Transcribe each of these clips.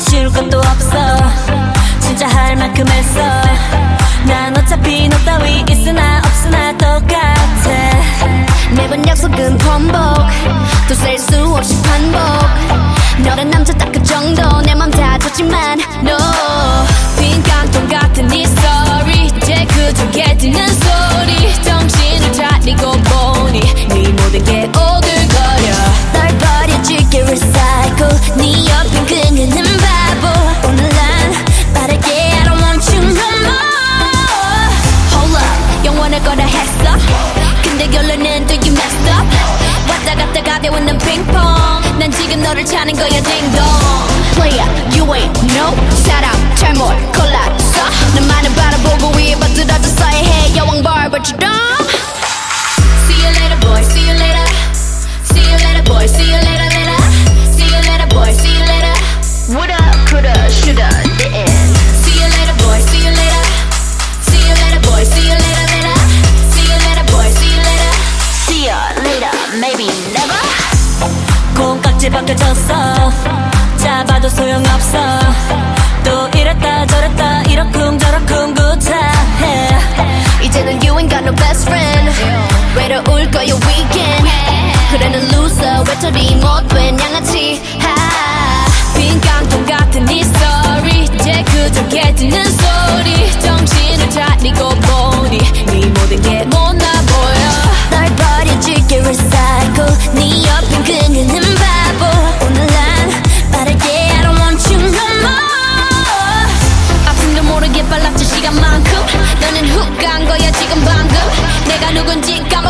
아쉬울 것도 없어. 진짜 할 만큼 했어. 난 어차피 너 따위 있으나 없 거야 딩동 player you ain't no 사람 잘못 골랐어 너만을 바라보고 위에 버들어졌어야 해 여왕 벌벌처럼 See you later boy see you later See you later boy see you later later See you later boy see you later woulda coulda shoulda didn't See you later boy see you later See you later boy see you later later See you later boy see you later see ya later maybe never 콩깍지 벗겨졌어 잡아도 소용없어. 또 이랬다 저랬다 이러쿵 저러쿵 구차해. 이제는 you ain't got no best friend. 외로울 거야 weekend. 그래 는 loser 외톨이 못된 양아치 누군지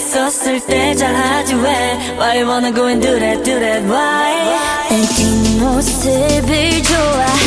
있었을 때 잘하지 왜 Why you wanna go and do that do that why? 난 네 모습을 좋아